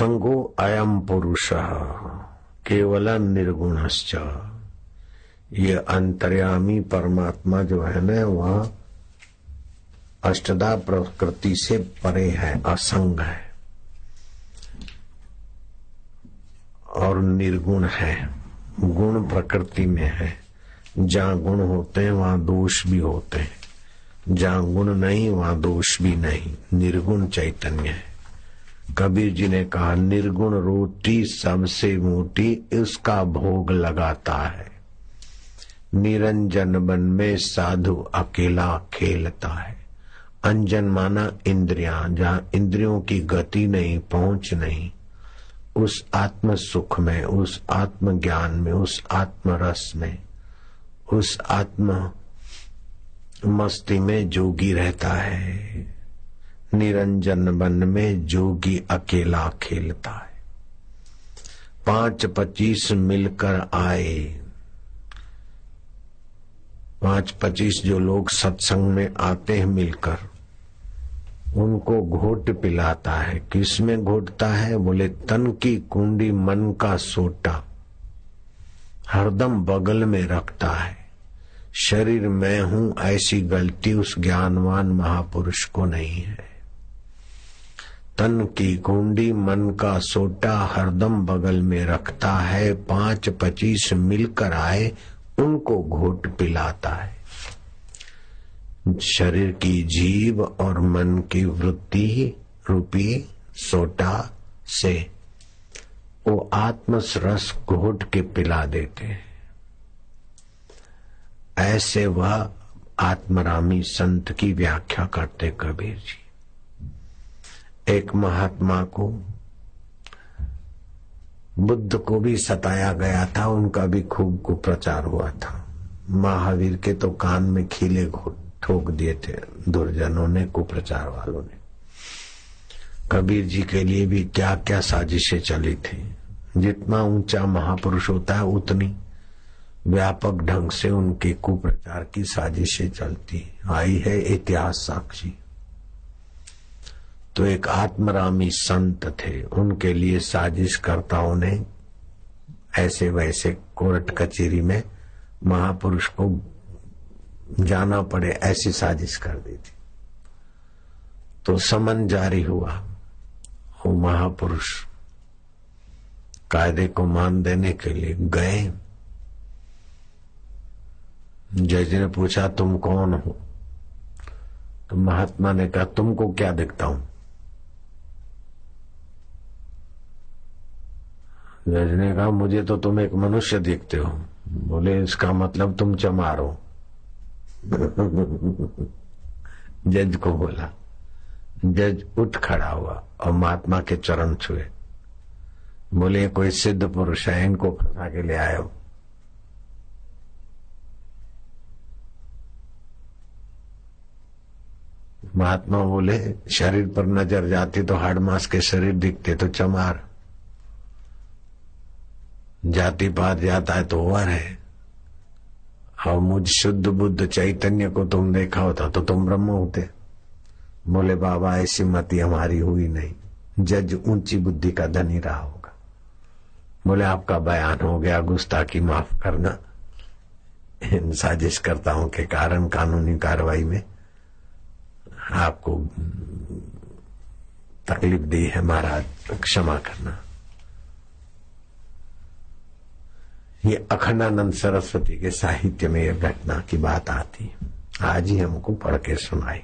असंगो अयम पुरुष। केवल निर्गुणश्च। ये अंतर्यामी परमात्मा जो है ना, वह अष्टदा प्रकृति से परे है, असंग है। और निर्गुण है। गुण प्रकृति में है। जहाँ गुण होते हैं, वहाँ दोष भी होते हैं। जहाँ गुण नहीं, वहाँ दोष भी नहीं। निर्गुण चैतन्य है। कबीर जी ने कहा, निर्गुण रोटी सबसे मोटी इसका भोग लगाता है। निरंजन बन में साधु अकेला खेलता है। अंजन माना इंद्रिया, जहाँ इंद्रियों की गति नहीं, पहुँच नहीं। उस आत्म सुख में, उस आत्म ज्ञान में, उस आत्म रस में, उस आत्म मस्ती में जोगी रहता है। निरंजन वन में जोगी अकेला खेलता है। पाँच पच्चीस मिलकर आए। पाँच पच्चीस जो लोग सत्संग में आते हैं मिलकर, उनको घोट पिलाता है। किसमें घोटता है? बोले, तन की कुंडी मन का सोटा, हरदम बगल में रखता है। शरीर मैं हूँ, ऐसी गलती उस ज्ञानवान महापुरुष को नहीं है। तन की कुंडी मन का सोटा हरदम बगल में रखता है, पाँच पच्चीस मिलकर आए, उनको घोट पिलाता है। शरीर की जीव और मन की वृत्ति रूपी सोटा से वो आत्म रस घोट के पिला देते हैं। ऐसे वह आत्मरामी संत की व्याख्या करते कबीर जी। एक महात्मा को, बुद्ध को भी सताया गया था, उनका भी खूब कुप्रचार हुआ था। महावीर के तो कान में खीले ठोक दिए थे दुर्जनों ने, कुप्रचार वालों ने। कबीर जी के लिए भी क्या क्या साजिशें चली थी। जितना ऊँचा महापुरुष होता है, उतनी व्यापक ढंग से उनके कुप्रचार की साजिशें चलती। आई है इतिहास साक्षी। तो एक आत्मरामी संत थे। उनके लिए साजिशकर्ताओं ने ऐसे वैसे कोर्ट कचेरी में महापुरुष को जाना पड़े, ऐसी साजिश कर दी थी। तो समन जारी हुआ। वो महापुरुष कायदे को मान देने के लिए गए। जज ने पूछा, तुम कौन हो? तो महात्मा ने कहा, तुमको क्या दिखता हूँ? जज ने कहा मुझे तो तुम एक मनुष्य दिखते हो। बोले, इसका मतलब तुम चमार। हो जज को बोला, जज उठ खड़ा हुआ और महात्मा के चरण छुए। बोले, कोई सिद्ध पुरुष है, इनको फंसा के ले हो महात्मा बोले, शरीर पर नज़र जाती तो हाड मास के शरीर दिखते तो चमार। जाति पात जाता है तो वर है। और मुझ शुद्ध बुद्ध चैतन्य को तुम देखा होता तो तुम ब्रह्म होते। बोले, बाबा, ऐसी मति हमारी हुई नहीं। जज ऊँची बुद्धि का धनी रहा होगा। बोले, आपका बयान हो गया, गुस्ताखी माफ़ करना। इन साजिशकर्ताओं के कारण कानूनी कार्रवाई में आपको तकलीफ़ दी है, महाराज, क्षमा करना। ये अखंडानंद सरस्वती के साहित्य में यह घटना की बात आती आज ही हमको पढ़ के सुनाई।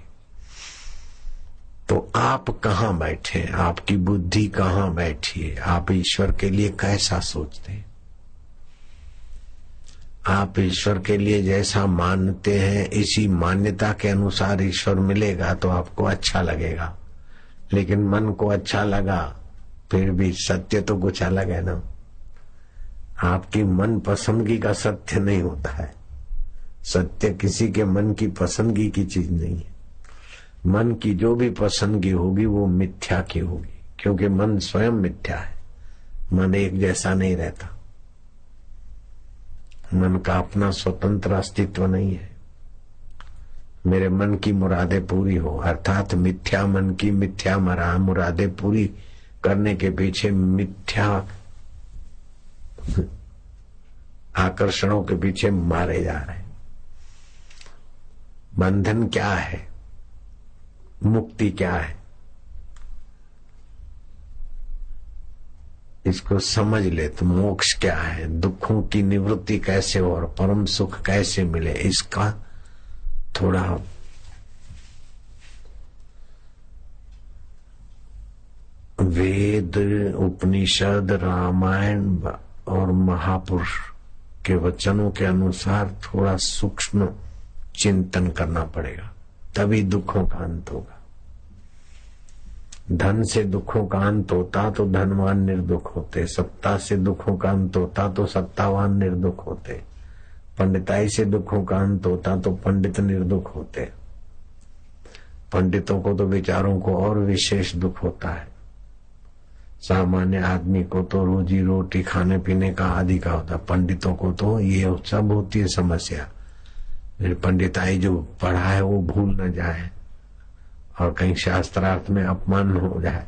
तो आप कहाँ बैठे आपकी बुद्धि कहाँ बैठी है? आप ईश्वर के लिए कैसा सोचते हैं? आप ईश्वर के लिए जैसा मानते हैं, इसी मान्यता के अनुसार ईश्वर मिलेगा तो आपको अच्छा लगेगा। लेकिन मन को अच्छा लगा, फिर भी सत्य तो कुछ अलग है ना? आपकी मन पसंदगी का सत्य नहीं होता है। सत्य किसी के मन की पसंदगी की चीज़ नहीं है। मन की जो भी पसंदगी होगी, वो मिथ्या की होगी, क्योंकि मन स्वयं मिथ्या है। मन एक जैसा नहीं रहता। मन का अपना स्वतंत्र अस्तित्व नहीं है। मेरे मन की मुरादें पूरी हो, अर्थात मिथ्या मन की मिथ्या मरा, मुरादें पूरी करने के पीछे मिथ्या आकर्षणों के पीछे मारे जा रहे बंधन क्या है? मुक्ति क्या है? इसको समझ ले तो मोक्ष क्या है? दुखों की निवृत्ति कैसे हो और परम सुख कैसे मिले? इसका थोड़ा वेद, उपनिषद, रामायण और महापुरुष के वचनों के अनुसार थोड़ा सूक्ष्म चिंतन करना पड़ेगा, तभी दुखों का अंत होगा। धन से दुखों का अंत होता तो धनवान निर्दुख होते, सत्ता से दुखों का अंत होता तो सत्तावान निर्दुख होते, पंडिताई से दुखों का अंत होता तो पंडित निर्दुख होते। पंडितों को तो विचारों को और विशेष दुख होता है। सामान्य आदमी को तो रोजी रोटी खाने पीने का आदि का होता पंडितों को तो ये सब होती है समस्या। पंडिताई जो पढ़ा है, वो भूल न जाए और कहीं शास्त्रार्थ में अपमान हो जाए।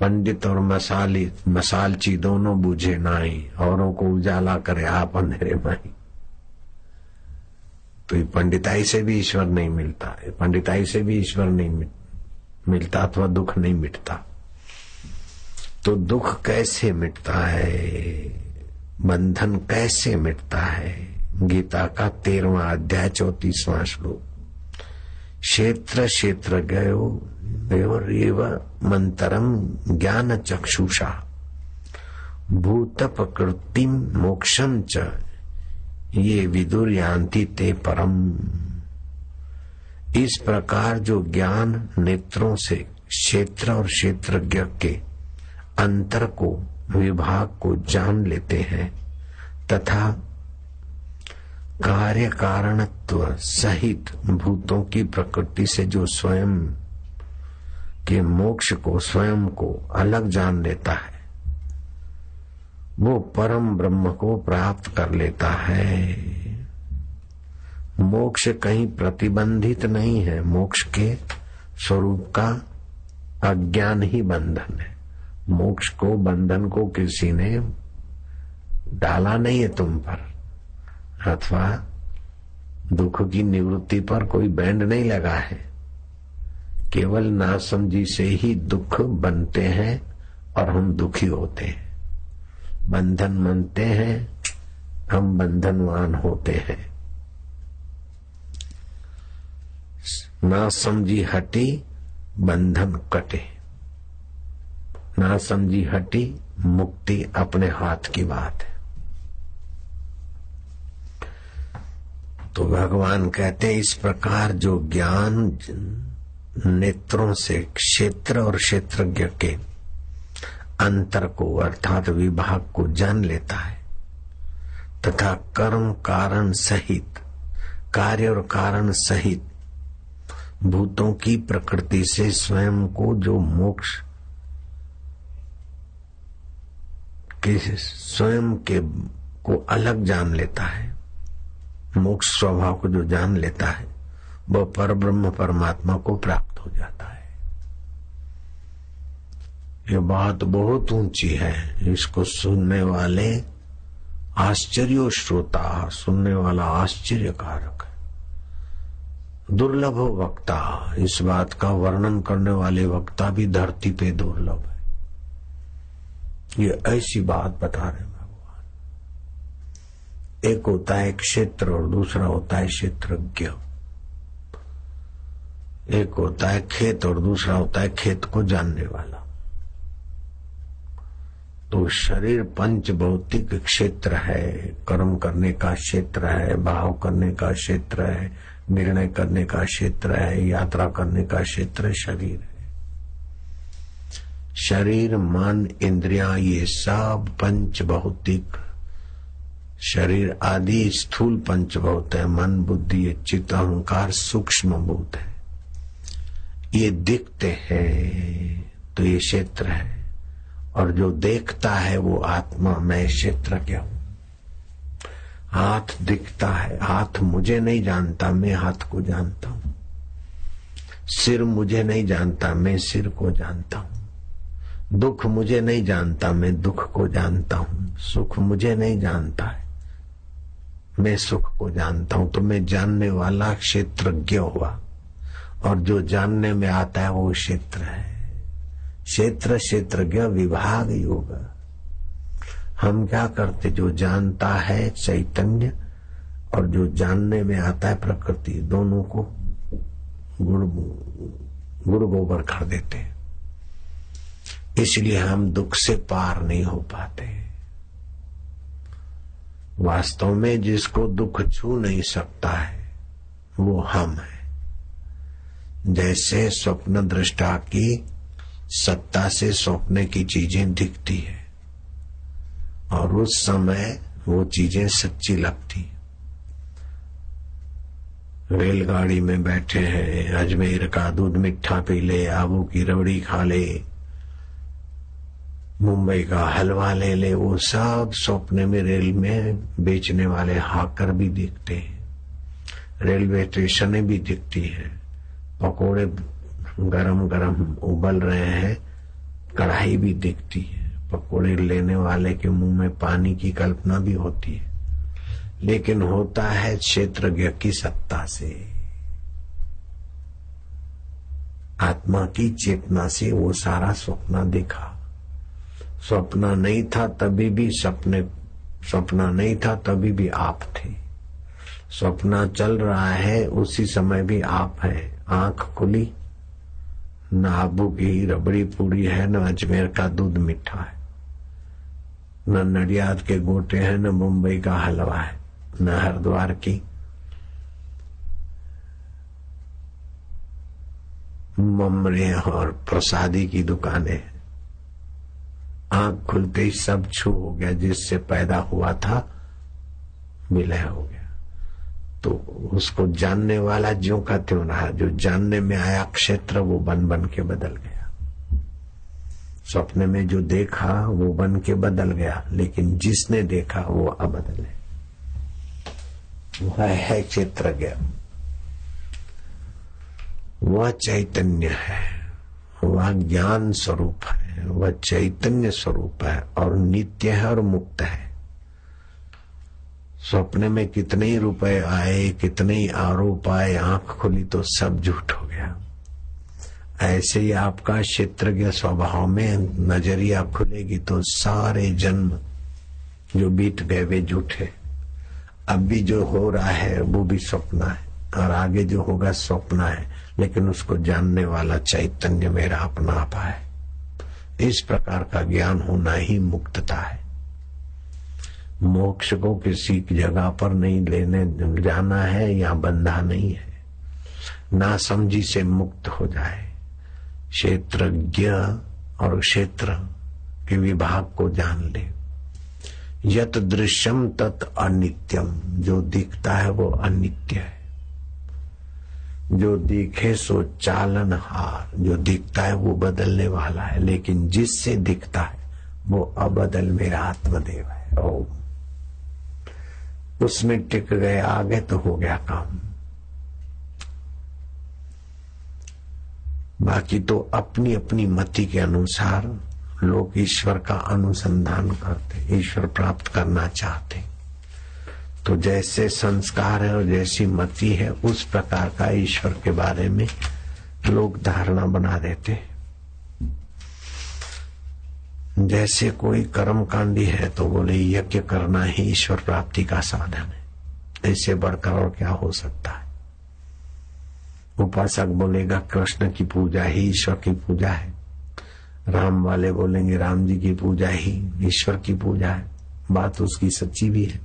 पंडित और मसाली मसालची दोनों बूझे नाई, औरों को उजाला करे आप अंधेरे माई तो पंडिताई से भी ईश्वर नहीं मिलता। पंडिताई से भी ईश्वर नहीं मिलता अथवा दुख नहीं मिटता। तो दुख कैसे मिटता है? बंधन कैसे मिटता है? गीता का तेरवा अध्याय, चौतीसवां श्लोक। क्षेत्र क्षेत्र गयो रेव मंतरम ज्ञान चक्षुषा। भूत प्रकृतिम मोक्षम च। ये विदुर यान्ति ते परम। इस प्रकार जो ज्ञान नेत्रों से क्षेत्र और क्षेत्रज्ञ के अंतर को, विभाग को जान लेते हैं, तथा कार्य कारणत्व सहित भूतों की प्रकृति से जो स्वयं के मोक्ष को, स्वयं को अलग जान लेता है। वो परम ब्रह्म को प्राप्त कर लेता है। मोक्ष कहीं प्रतिबंधित नहीं है। मोक्ष के स्वरूप का अज्ञान ही बंधन है। मोक्ष को, बंधन को किसी ने डाला नहीं है तुम पर। अथवा दुख की निवृत्ति पर कोई बैंड नहीं लगा है। केवल नासमझी से ही दुख बनते हैं और हम दुखी होते हैं। बंधन मनते हैं, हम बंधनवान होते हैं। ना समझी हटी, बंधन कटे। ना समझी हटी, मुक्ति अपने हाथ की बात है। तो भगवान कहते हैं, इस प्रकार जो ज्ञान नेत्रों से क्षेत्र और क्षेत्रज्ञ के अंतर को, अर्थात विभाग को जान लेता है। तथा कर्म कारण सहित, कार्य और कारण सहित, भूतों की प्रकृति से स्वयं को जो मोक्ष के, स्वयं के को अलग जान लेता है, मोक्ष स्वभाव को जो जान लेता है, वह पर ब्रह्म परमात्मा को प्राप्त हो जाता है। ये बात बहुत ऊँची है। इसको सुनने वाले आश्चर्य श्रोता, सुनने वाला आश्चर्यकारक है। दुर्लभ वक्ता, इस बात का वर्णन करने वाले वक्ता भी धरती पे दुर्लभ है। ये ऐसी बात बता रहे भगवान। एक होता है क्षेत्र और दूसरा होता है क्षेत्रज्ञ। एक होता है खेत और दूसरा होता है खेत को जानने वाला। तो शरीर पंच भौतिक क्षेत्र है। कर्म करने का क्षेत्र है, भाव करने का क्षेत्र है, निर्णय करने का क्षेत्र है, यात्रा करने का क्षेत्र शरीर है। शरीर, मन, इंद्रिया, ये सब पंच भौतिक शरीर आदि स्थूल पंच भौत है। मन, बुद्धि ये चित्त, अहंकार सूक्ष्म भूत है। ये दिखते हैं तो ये क्षेत्र है। और जो देखता है वो आत्मा, मैं क्षेत्र क्या हूँ? हाथ दिखता है, हाथ मुझे नहीं जानता, मैं हाथ को जानता हूँ। सिर मुझे नहीं जानता, मैं सिर को जानता हूँ। दुख मुझे नहीं जानता, मैं दुख को जानता हूँ। सुख मुझे नहीं जानता है, मैं सुख को जानता हूँ। तो मैं जानने वाला क्षेत्रज्ञ हुआ। और जो जानने में आता है वो क्षेत्र है। क्षेत्र क्षेत्रज्ञ विभाग योग। हम क्या करते? जो जानता है चैतन्य और जो जानने में आता है प्रकृति, दोनों को गुड़ गुड़ गोबर कर देते इसलिए हम दुख से पार नहीं हो पाते। वास्तव में जिसको दुख छू नहीं सकता है, वो हम है। जैसे स्वप्न दृष्टा की सत्ता से सौंपने की चीज़ें दिखती है। और उस समय वो चीज़ें सच्ची लगती रेलगाड़ी में बैठे हैं, अजमेर का दूध मिठा पी ले, आबू की रबड़ी खा ले, मुंबई का हलवा ले ले, वो सब सपने में रेल में बेचने वाले हाकर भी दिखते हैं। रेलवे स्टेशन भी दिखती है, पकोड़े गरम गरम उबल रहे हैं, कढ़ाई भी दिखती है। पकोड़े लेने वाले के मुँह में पानी की कल्पना भी होती है। लेकिन होता है क्षेत्रज्ञ की सत्ता से। आत्मा की चेतना से वो सारा स्वप्न दिखा। स्वप्न नहीं था तभी भी सपने, सपना नहीं था तभी भी आप थे। सपना चल रहा है, उसी समय भी आप है। आँख खुली न आबू की रबड़ी पूरी है, न अजमेर का दूध मीठा है। न नडियाद के गोटे हैं, न मुंबई का हलवा है, न हरिद्वार की। ममरे और प्रसादी की दुकानें आँख खुलते ही सब छू हो गया, जिससे पैदा हुआ था, विलय हो गया। तो उसको जानने वाला ज्यो का त्यों रहा। जो जानने में आया क्षेत्र, वो बन बन के बदल गया। सपने में जो देखा, वो बन के बदल गया। लेकिन जिसने देखा, वो अबदल है वह है क्षेत्र गया वह चैतन्य है। वह ज्ञान स्वरूप है। वह चैतन्य स्वरूप है और नित्य है और मुक्त है। सपने में कितने ही रुपए आए, कितने ही आरोप आए, आँख खुली तो सब झूठ हो गया। ऐसे ही आपका क्षेत्र के स्वभाव में नज़रिया खुलेगी तो सारे जन्म जो बीत गए वे झूठे अब भी जो हो रहा है, वो भी सपना है। और आगे जो होगा सपना है। लेकिन उसको जानने वाला चैतन्य मेरा अपना आपा है। इस प्रकार का ज्ञान होना ही मुक्तता है। मोक्ष को किसी की जगह पर नहीं, लेने जाना है या बंधा नहीं है। ना समझी से मुक्त हो जाए। क्षेत्रज्ञ और क्षेत्र के विभाग को जान ले। यत दृश्यम तत् अनित्यम। जो दिखता है वो अनित्य है। जो दिखे सो चालन हार जो दिखता है वो बदलने वाला है। लेकिन जिससे दिखता है वो अबदल मेरा आत्मदेव है। ओम। उसमें टिक गए, आगे तो हो गया काम। बाकी तो अपनी अपनी मति के अनुसार लोग ईश्वर का अनुसंधान करते, ईश्वर प्राप्त करना चाहते। तो जैसे संस्कार है और जैसी मति है, उस प्रकार का ईश्वर के बारे में लोग धारणा बना देते। जैसे कोई कर्म कांडी है तो बोले, यज्ञ करना ही ईश्वर प्राप्ति का साधन है। इससे बढ़कर और क्या हो सकता है? उपासक बोलेगा, कृष्ण की पूजा ही ईश्वर की पूजा है। राम वाले बोलेंगे, राम जी की पूजा ही ईश्वर की पूजा है। बात उसकी सच्ची भी है।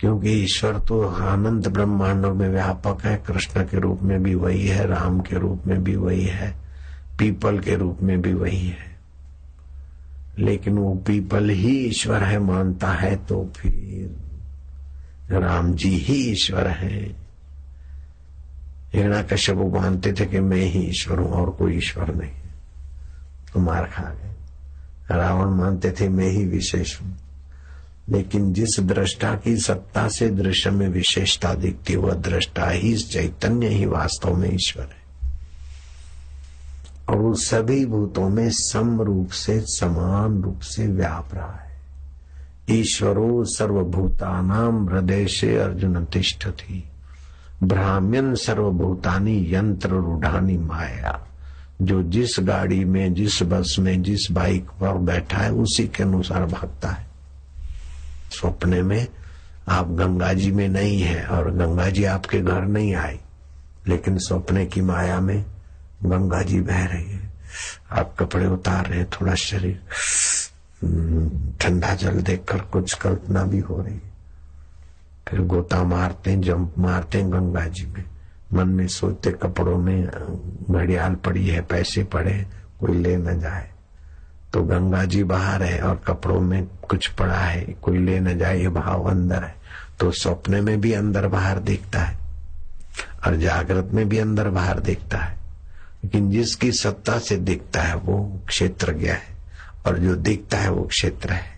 क्योंकि ईश्वर तो आनंद ब्रह्मांडों में व्यापक है, कृष्ण के रूप में भी वही है, राम के रूप में भी वही है, पीपल के रूप में भी वही है। लेकिन वो पीपल ही ईश्वर है मानता है तो फिर राम जी ही ईश्वर है। हिरणा कश्यप मानते थे कि मैं ही ईश्वर हूँ और कोई ईश्वर नहीं तो मार खा गए। रावण मानते थे मैं ही विशेष हूँ। लेकिन जिस दृष्टा की सत्ता से दृश्य में विशेषता दिखती, वह दृष्टा ही चैतन्य ही वास्तव में ईश्वर है। और वो सभी भूतों में सम रूप से, समान रूप से व्याप रहा है। ईश्वरो सर्वभूतानाम हृदय से अर्जुन तिष्ठ थी। ब्राह्मण सर्वभूतानी यंत्र रूढ़ानी माया, जो जिस गाड़ी में, जिस बस में, जिस बाइक पर बैठा है, उसी के अनुसार भागता है। स्वप्ने में आप गंगा जी में नहीं है और गंगा जी आपके घर नहीं आई, लेकिन सपने की माया में गंगा जी बह रही है। आप कपड़े उतार रहे हैं थोड़ा शरीर। हम्म, ठंडा जल देखकर कुछ कल्पना भी हो रही फिर गोता मारते हैं जंप मारते हैं गंगा जी में। मन में सोचते कपड़ों में घड़ियाल पड़ी है पैसे पड़े कोई ले न जाए। तो गंगा जी बाहर है और कपड़ों में कुछ पड़ा है कोई ले न जाए ये भाव अंदर है। तो सपने में भी अंदर बाहर देखता है और जागृत में भी अंदर बाहर देखता है। लेकिन जिसकी सत्ता से दिखता है वो क्षेत्र गया है और जो दिखता है वो क्षेत्र है।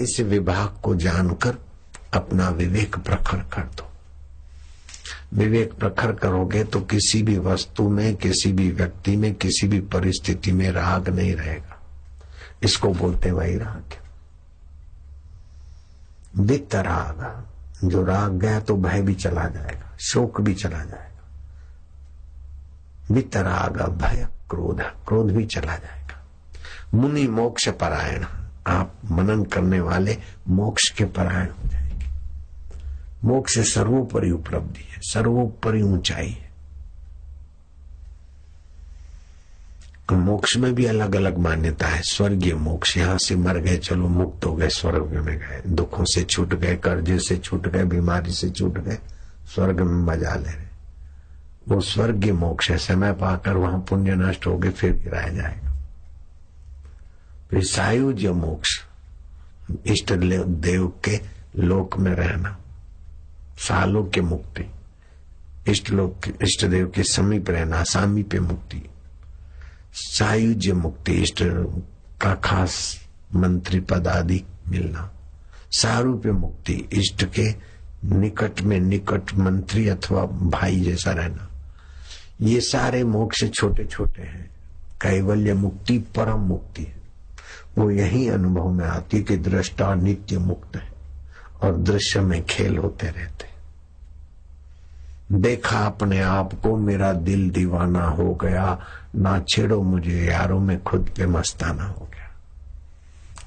इस विभाग को जानकर अपना विवेक प्रखर कर दो। विवेक प्रखर करोगे तो किसी भी वस्तु में, किसी भी व्यक्ति में, किसी भी परिस्थिति में राग नहीं रहेगा। इसको बोलते वही राग वित्त राग, जो राग गया तो भय भी चला जाएगा, शोक भी चला जाएगा। वित्त राग भय, क्रोध। क्रोध भी चला जाएगा। मुनि मोक्ष परायण। आप मनन करने वाले मोक्ष के परायण हो जाएँगे। मोक्ष सर्वोपरि उपलब्धि है, सर्वोपरि ऊंचाई है। मोक्ष में भी अलग अलग मान्यता है। स्वर्गीय मोक्ष, यहाँ से मर गए, चलो मुक्त हो गए, स्वर्ग में गए। दुखों से छूट गए, कर्जे से छूट गए, बीमारी से छूट गए, स्वर्ग में मज़ा ले रहे वो स्वर्गीय मोक्ष है। समय पाकर वहाँ पुण्य नष्ट हो गए फिर गिराया जाएगा। फिर सायुज मोक्ष, इष्ट देव के लोक में रहना, सालों के मुक्ति, इष्ट लोक इष्ट देव के समीप रहना, सामीप्य मुक्ति सायुज मुक्ति, इष्ट का खास मंत्री पद आदि मिलना, सारूप्य मुक्ति, इष्ट के निकट में निकट मंत्री अथवा भाई जैसा रहना। ये सारे मोक्ष छोटे छोटे हैं। कैवल्य मुक्ति परम मुक्ति है। वो यही अनुभव में आती है कि दृष्टा नित्य मुक्त है और दृश्य में खेल होते रहते देखा अपने आप को, मेरा दिल दीवाना हो गया, ना छेड़ो मुझे, यारों में खुद पे मस्ताना हो गया।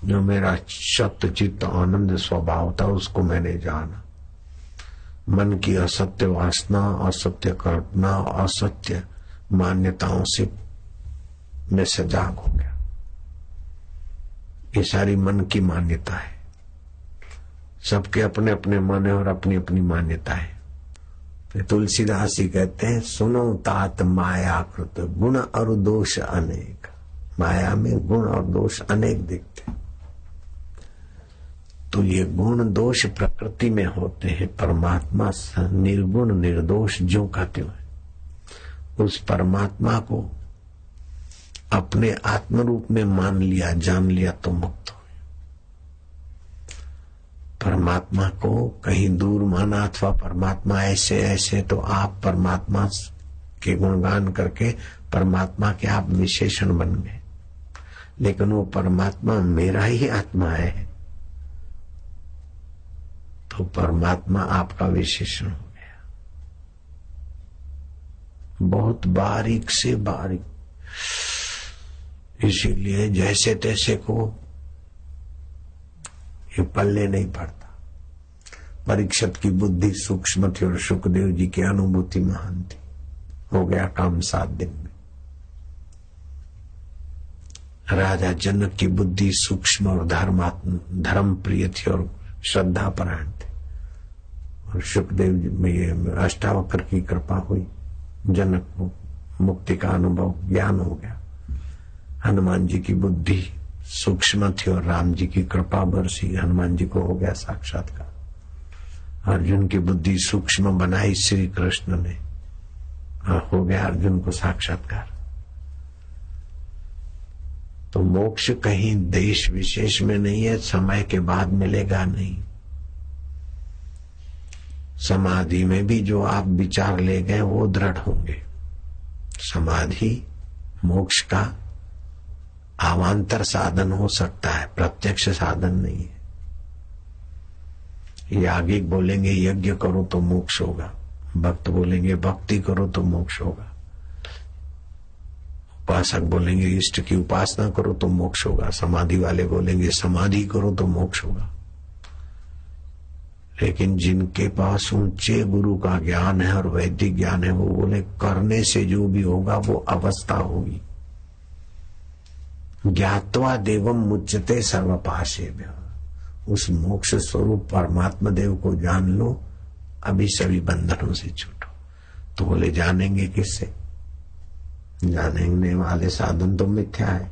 जो मेरा सत्य चित्त आनंद स्वभाव था, उसको मैंने जाना। मन की असत्य वासना, असत्य कल्पना, असत्य मान्यताओं से मैं सजाग हो गया। ये सारी मन की मान्यता है। सबके अपने अपने मन है और अपनी अपनी मान्यता है। तो तुलसीदास जी कहते हैं, सुनो तात माया कृत गुण और दोष अनेक। माया में गुण और दोष अनेक दिखते तो ये गुण दोष प्रकृति में होते हैं। परमात्मा निर्गुण निर्दोष जो कहते हुए उस परमात्मा को अपने आत्म रूप में मान लिया, जान लिया तो मुक्त हो परमात्मा को कहीं दूर माना अथवा परमात्मा ऐसे ऐसे तो आप परमात्मा के गुणगान करके परमात्मा के आप विशेषण बन गए। लेकिन वो परमात्मा मेरा ही आत्मा है। तो परमात्मा आपका विशेषण हो गया। बहुत बारीक से बारीक। इसीलिए जैसे तैसे को ये पल्ले नहीं पड़ता। परीक्षत की बुद्धि सूक्ष्म थी और सुखदेव जी की अनुभूति महान थी। हो गया काम सात दिन में। राजा जनक की बुद्धि सूक्ष्म और धर्मात्म धर्म प्रिय थी और श्रद्धा परायण सुखदेव जी में अष्टावक्र की कृपा हुई। जनक को मुक्ति का अनुभव ज्ञान हो गया। हनुमान जी की बुद्धि सूक्ष्म थी और राम जी की कृपा बरसी। हनुमान जी को हो गया साक्षात्कार। अर्जुन की बुद्धि सूक्ष्म बनाई श्री कृष्ण ने। हाँ, हो गया अर्जुन को साक्षात्कार। तो मोक्ष कहीं देश विशेष में नहीं है समय के बाद मिलेगा नहीं। समाधि में भी जो आप विचार ले गए वो दृढ़ होंगे। समाधि मोक्ष का आवांतर साधन हो सकता है, प्रत्यक्ष साधन नहीं है। यागिक बोलेंगे, यज्ञ करो तो मोक्ष होगा। भक्त बोलेंगे, भक्ति करो तो मोक्ष होगा। उपासक बोलेंगे, इष्ट की उपासना करो तो मोक्ष होगा। समाधि वाले बोलेंगे, समाधि करो तो मोक्ष होगा। लेकिन जिनके पास ऊँचे गुरु का ज्ञान है और वैदिक ज्ञान है, वो बोले करने से जो भी होगा, वो अवस्था होगी। ज्ञातवा देवम मुच्यते सर्वपाशे उस मोक्ष स्वरूप परमात्मा देव को जान लो, अभी सभी बंधनों से छूटो। तो बोले, जानेंगे किससे? जानेंगे वाले साधन तो मिथ्या है।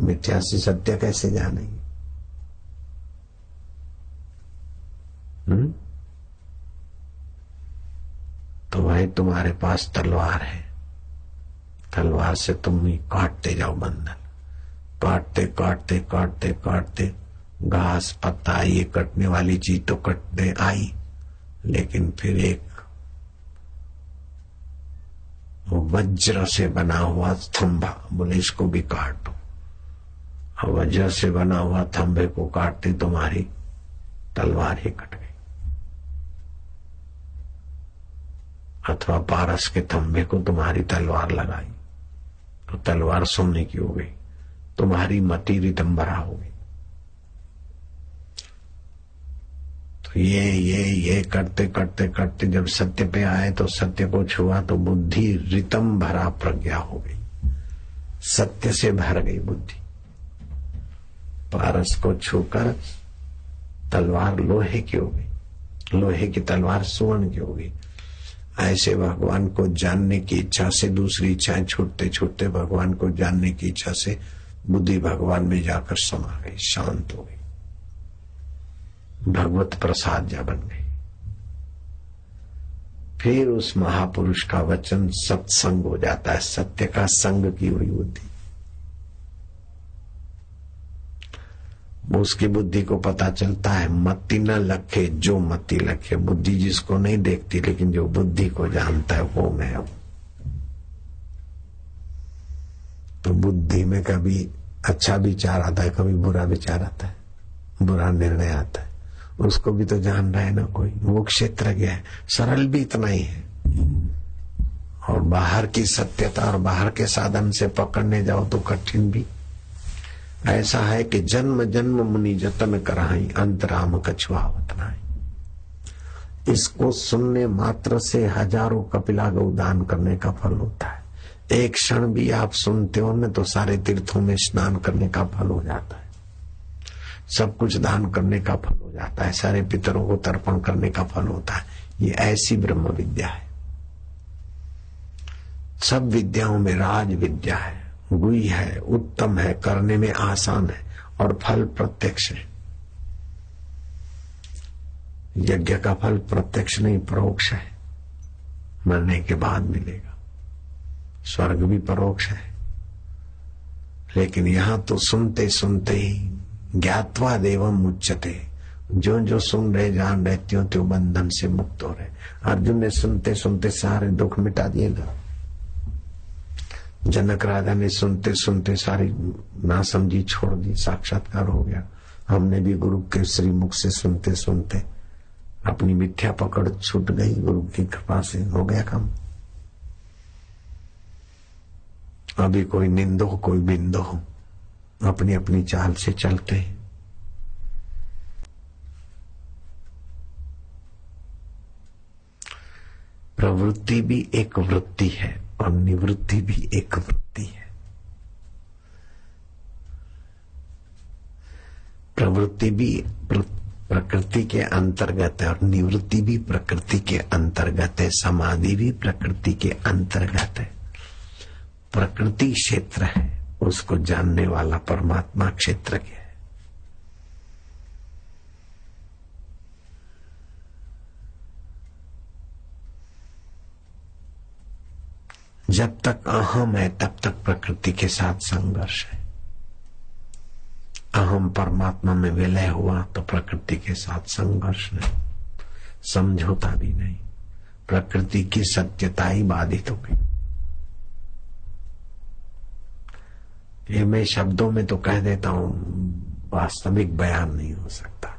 मिथ्या से सत्य कैसे जानेंगे? हुँ? तो भाई तुम्हारे पास तलवार है। तलवार से तुम ही काटते जाओ बंधन। काटते काटते काटते काटते। घास, पत्ता, ये कटने वाली चीज़ तो कटने आई। लेकिन फिर एक वज्र से बना हुआ थंभा, बोले, इसको भी काट। दो वज्र से बना हुआ थंभे को काटते तुम्हारी तलवार ही कट अथवा पारस के थंभे को तुम्हारी तलवार लगाई। तो तलवार सोने की हो गई। तुम्हारी मती रितंबरा हो गई। तो ये ये ये करते करते करते जब सत्य पे आए तो सत्य को छुआ तो बुद्धि रितम भरा प्रज्ञा हो गई। सत्य से भर गई बुद्धि। पारस को छूकर तलवार लोहे की हो गई। लोहे की तलवार सुवर्ण की हो गई। ऐसे भगवान को जानने की इच्छा से, दूसरी इच्छाएँ छूटते छूटते भगवान को जानने की इच्छा से बुद्धि भगवान में जाकर समा गई, शांत हो गई। भगवत प्रसाद जा बन गई। फिर उस महापुरुष का वचन सत्संग हो जाता है, सत्य का संग की हुई बुद्धि। उसकी बुद्धि को पता चलता है मति न लखे जो मति लखे। बुद्धि जिसको नहीं देखती, लेकिन जो बुद्धि को जानता है, वो मैं हूँ। तो बुद्धि में कभी अच्छा विचार आता है, कभी बुरा विचार आता है, बुरा निर्णय आता है। उसको भी तो जान रहा है ना कोई। वो क्षेत्र गया है, सरल भी इतना ही है। और बाहर की सत्यता और बाहर के साधन से पकड़ने जाओ तो कठिन भी। ऐसा है कि जन्म जन्म मुनि जतन कराई, अंतराम कछुआवत नाई। इसको सुनने मात्र से हज़ारों कपिला दान करने का फल होता है। एक क्षण भी आप सुनते हो न तो सारे तीर्थों में स्नान करने का फल हो जाता है। सब कुछ दान करने का फल हो जाता है। सारे पितरों को तर्पण करने का फल होता है। ये ऐसी ब्रह्म विद्या है। सब विद्याओं में राज विद्या है। गुई है, उत्तम है, करने में आसान है और फल प्रत्यक्ष है। यज्ञ का फल प्रत्यक्ष नहीं, परोक्ष है। मरने के बाद मिलेगा। स्वर्ग भी परोक्ष है। लेकिन यहाँ तो सुनते सुनते ही ज्ञातवा देवम उच्चते। जो जो सुन रहे, जान रहे त्यों त्यों बंधन से मुक्त हो रहे। अर्जुन ने सुनते सुनते सारे दुख मिटा दिए ना। जनक राजा ने सुनते सुनते सारी ना समझी छोड़ दी, साक्षात्कार हो गया। हमने भी गुरु के श्री मुख से सुनते सुनते अपनी मिथ्या पकड़ छूट गई, गुरु की कृपा से हो गया काम। अभी कोई निंदो, कोई बिंदो, अपनी अपनी चाल से चलते। प्रवृत्ति भी एक वृत्ति है। और निवृत्ति भी एक वृत्ति है। प्रवृत्ति भी प्रकृति के अंतर्गत है और निवृत्ति भी प्रकृति के अंतर्गत है। समाधि भी प्रकृति के अंतर्गत है। प्रकृति क्षेत्र है, उसको जानने वाला परमात्मा क्षेत्र है। जब तक अहम है, तब तक प्रकृति के साथ संघर्ष है। अहम परमात्मा में विलय हुआ तो प्रकृति के साथ संघर्ष नहीं। समझौता भी नहीं। प्रकृति की सत्यता ही बाधित हो गई। ये मैं शब्दों में तो कह देता हूँ, वास्तविक बयान नहीं हो सकता।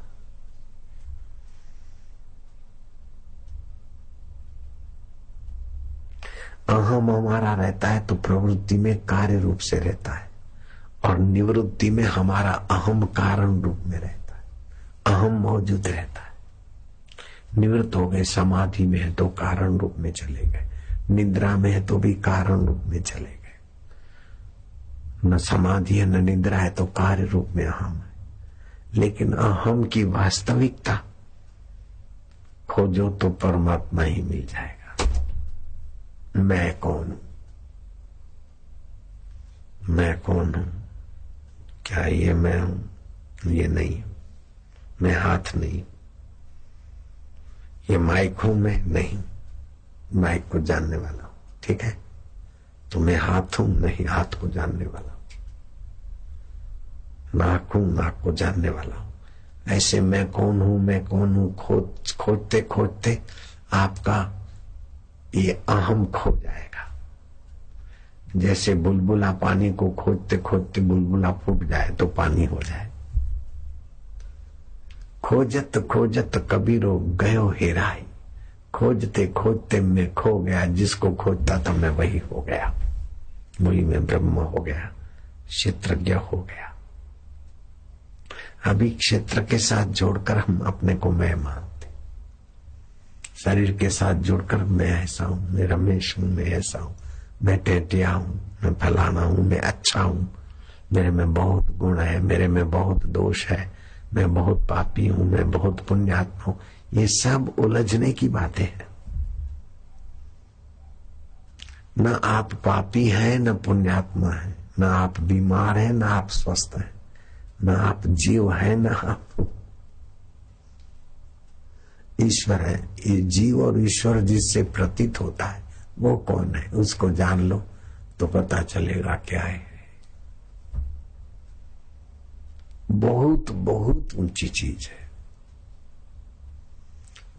अहम हमारा रहता है तो प्रवृत्ति में कार्य रूप से रहता है और निवृत्ति में हमारा अहम कारण रूप में रहता है। अहम मौजूद रहता है। निवृत्त हो गए, समाधि में है तो कारण रूप में चले गए। निद्रा में है तो भी कारण रूप में चले गए। न समाधि है, न निद्रा है तो कार्य रूप में अहम है। लेकिन अहम की वास्तविकता खोजो तो परमात्मा ही मिल जाएगा। मैं कौन? हूँ मैं कौन हूँ? क्या ये मैं हूँ? ये नहीं मैं हाथ नहीं ये माइक हूँ, मैं नहीं माइक को जानने वाला हूँ, ठीक है? तो मैं हाथ हूँ, नहीं, हाथ को जानने वाला हूँ। नाक हूँ, नाक को जानने वाला हूँ। ऐसे मैं कौन हूँ, मैं कौन हूँ? खोज, खोजते खोजते आपका ये अहम खो जाएगा। जैसे बुलबुला पानी को खोजते खोजते बुलबुला फूट जाए तो पानी हो जाए। खोजत खोजत कबीरो गयो हेराई। खोजते खोजते मैं खो गया, जिसको खोजता था मैं वही हो गया। वही मैं ब्रह्म हो गया, क्षेत्रज्ञ हो गया। अभी क्षेत्र के साथ जोड़कर हम अपने को मैं मानते शरीर के साथ जुड़कर मैं ऐसा हूँ, मैं रमेश हूँ, मैं ऐसा हूँ, मैं टेटिया हूँ, मैं फलाना हूँ, मैं अच्छा हूँ। मेरे में बहुत गुण है, मेरे में बहुत दोष है, मैं बहुत पापी हूँ, मैं बहुत पुण्यात्मा हूँ। ये सब उलझने की बातें हैं। न आप पापी हैं, न पुण्यात्मा है, न आप बीमार हैं, न आप स्वस्थ हैं, न आप जीव है, न आप ईश्वर है, ये जीव और ईश्वर जिससे प्रतीत होता है, वो कौन है? उसको जान लो तो पता चलेगा क्या है। बहुत बहुत ऊँची चीज़ है।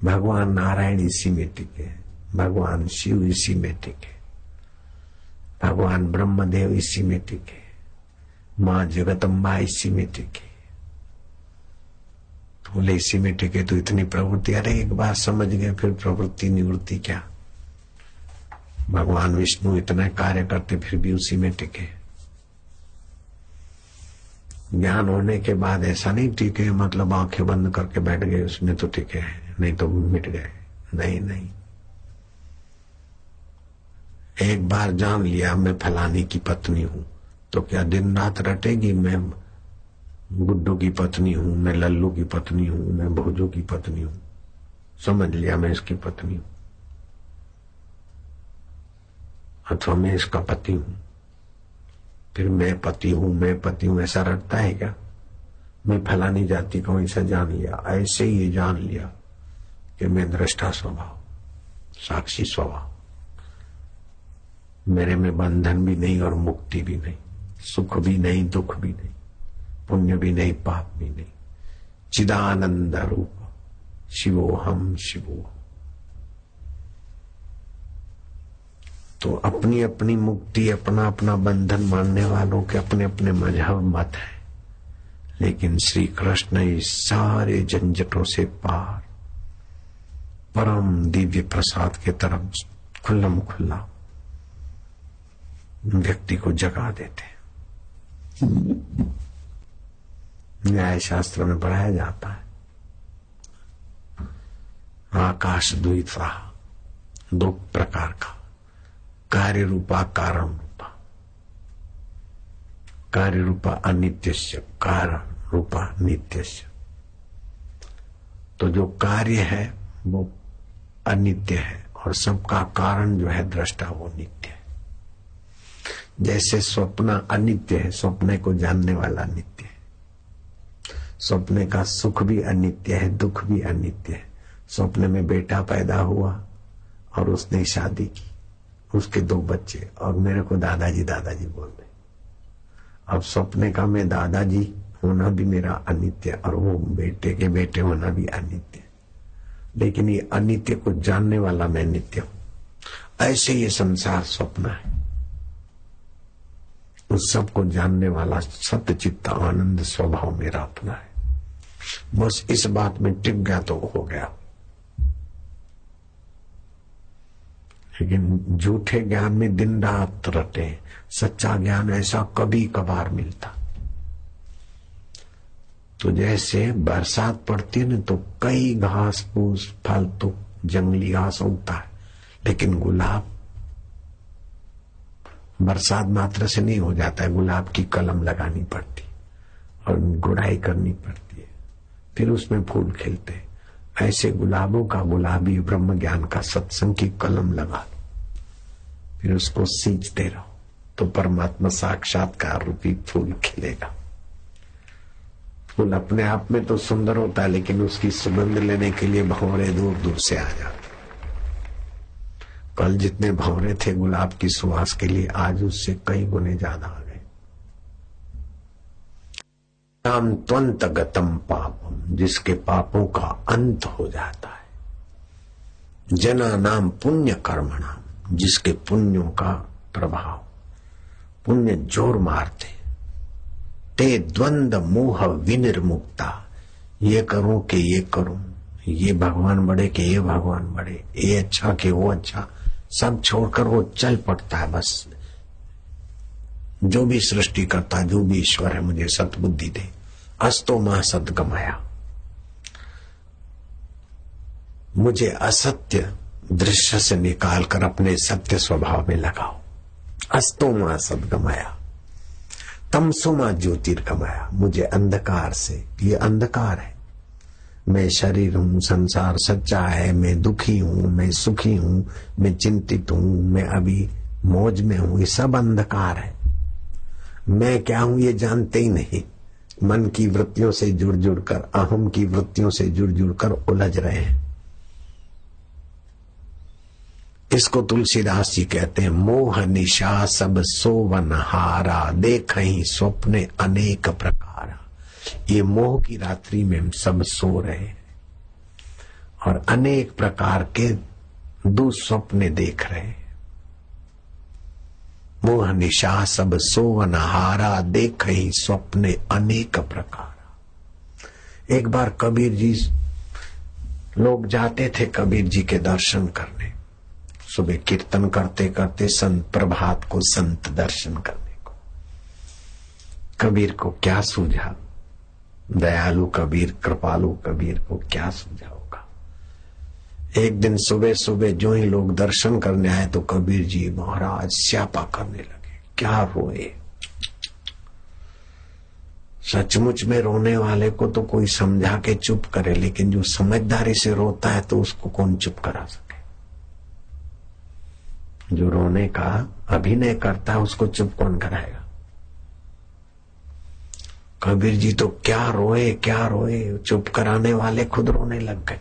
भगवान नारायण इसी में टिके भगवान शिव इसी में टिके भगवान ब्रह्मदेव इसी में टिके माँ जगतम्बा इसी में टिके बोले, इसी में टिके तो इतनी प्रवृत्ति। अरे, एक बार समझ गए फिर प्रवृत्ति, निवृत्ति क्या? भगवान विष्णु इतना कार्य करते, फिर भी उसी में टिके। ज्ञान होने के बाद ऐसा नहीं टिके मतलब आँखें बंद करके बैठ गए, उसमें तो टिके हैं, नहीं तो मिट गए। नहीं नहीं। एक बार जान लिया, मैं फलानी की पत्नी हूँ तो क्या दिन रात रटेगी? मैं गुड्डू की पत्नी हूँ, मैं लल्लू की पत्नी हूँ, मैं भोजू की पत्नी हूँ। समझ लिया मैं इसकी पत्नी हूँ। अथवा मैं इसका पति हूँ। फिर मैं पति हूँ, मैं पति हूँ, ऐसा रटता है क्या? मैं फलानी जाति को ऐसा जान लिया। ऐसे ही जान लिया कि मैं दृष्टा स्वभाव, साक्षी स्वभाव। मेरे में बंधन भी नहीं और मुक्ति भी नहीं, सुख भी नहीं, दुख भी नहीं। पुण्य भी नहीं पाप भी नहीं चिदानंद रूप शिवो हम शिवो तो अपनी अपनी मुक्ति अपना अपना बंधन मानने वालों के अपने अपने मज़हब मत है। लेकिन श्री कृष्ण इस सारे झंझटों से पार। परम दिव्य प्रसाद के तरफ़ खुल्लम खुल्ला व्यक्ति को जगा देते न्याय शास्त्र में पढ़ाया जाता है। आकाश द्वित्वा दो प्रकार का कार्य रूपा कारण रूपा कार्य रूपा अनित्य कारण रूपा नित्य तो जो कार्य है, वो अनित्य है, और सबका कारण जो है दृष्टा, वो नित्य है। जैसे स्वप्न अनित्य है, स्वप्न को जानने वाला नित्य है। स्वप्न का सुख भी अनित्य है, दुख भी अनित्य है। स्वप्न में बेटा पैदा हुआ और उसने शादी की, उसके दो बच्चे और मेरे को दादाजी दादाजी बोल रहे। अब सपने का मैं दादाजी होना भी मेरा अनित्य और वो बेटे के बेटे होना भी अनित्य लेकिन ये अनित्य को जानने वाला मैं नित्य हूँ। ऐसे ये संसार स्वप्न है। उस सबको जानने वाला सत्य चित्त आनंद स्वभाव मेरा अपना है। बस इस बात में टिक गया तो हो गया। लेकिन झूठे ज्ञान में दिन रात रटे सच्चा ज्ञान ऐसा कभी कभार मिलता। तो जैसे बरसात पड़ती है ना तो कई घास फूस, फल तो जंगली घास उगता है। लेकिन गुलाब बरसात मात्र से नहीं हो जाता है, गुलाब की कलम लगानी पड़ती और गुड़ाई करनी पड़ती है। फिर उसमें फूल खिलते ऐसे गुलाबों का गुलाबी ब्रह्म ज्ञान का सत्संग की कलम लगा लो फिर उसको सींचते रहो तो परमात्मा साक्षात्कार रूपी फूल खिलेगा। फूल अपने आप में तो सुंदर होता है, लेकिन उसकी सुगंध लेने के लिए भंवरे दूर दूर से आ जाते कल जितने भंवरे थे गुलाब की सुहास के लिए, आज उससे कई गुने ज़्यादा आ गए। नाम त्वंत गतम पापम, जिसके पापों का अंत हो जाता है। जना नाम पुण्य कर्म नाम जिसके पुण्यों का प्रभाव। पुण्य ज़ोर मारते, ते द्वंद मोह विनिर्मुक्ता। ये करूँ कि ये करूँ, ये भगवान बड़े कि ये भगवान बड़े ये अच्छा कि वो अच्छा। सब छोड़कर वो चल पड़ता है बस। जो भी सृष्टि करता जो भी ईश्वर है, मुझे सतबुद्धि दे। अस्तो माँ सत गमाया मुझे असत्य दृश्य से निकालकर अपने सत्य स्वभाव में लगाओ। अस्तो माँ सत गमाया तमसो माँ ज्योतिर्गमाया। मुझे अंधकार से, ये अंधकार है। मैं शरीर हूँ, संसार सच्चा है, मैं दुखी हूँ, मैं सुखी हूँ, मैं चिंतित हूँ, मैं अभी मौज में हूँ, ये सब अंधकार है। मैं क्या हूँ ये जानते ही नहीं। मन की वृत्तियों से जुड़ जुड़ कर अहम की वृत्तियों से जुड़ जुड़ कर उलझ रहे हैं। इसको तुलसीदास जी कहते हैं, मोह निशा सब सोवन हारा देख स्वप्ने अनेक प्रकार ये मोह की रात्रि में हम सब सो रहे हैं। और अनेक प्रकार के दुस्वप्ने देख रहे हैं। मोह निशा सब सोवन हारा देख ही स्वप्ने अनेक प्रकार। एक बार कबीर जी लोग जाते थे कबीर जी के दर्शन करने। सुबह कीर्तन करते करते संत प्रभात को संत दर्शन करने को। कबीर को क्या सूझा दयालु कबीर, कृपालु कबीर को क्या सूझा होगा? एक दिन सुबह सुबह जो ही लोग दर्शन करने आए तो कबीर जी महाराज स्यापा करने लगे। क्या रोए? सचमुच में रोने वाले को तो कोई समझा के चुप करे, लेकिन जो समझदारी से रोता है तो उसको कौन चुप करा सके? जो रोने का अभिनय करता है, उसको चुप कौन कराएगा? कबीर जी तो क्या रोए क्या रोए? चुप कराने वाले खुद रोने लग गए।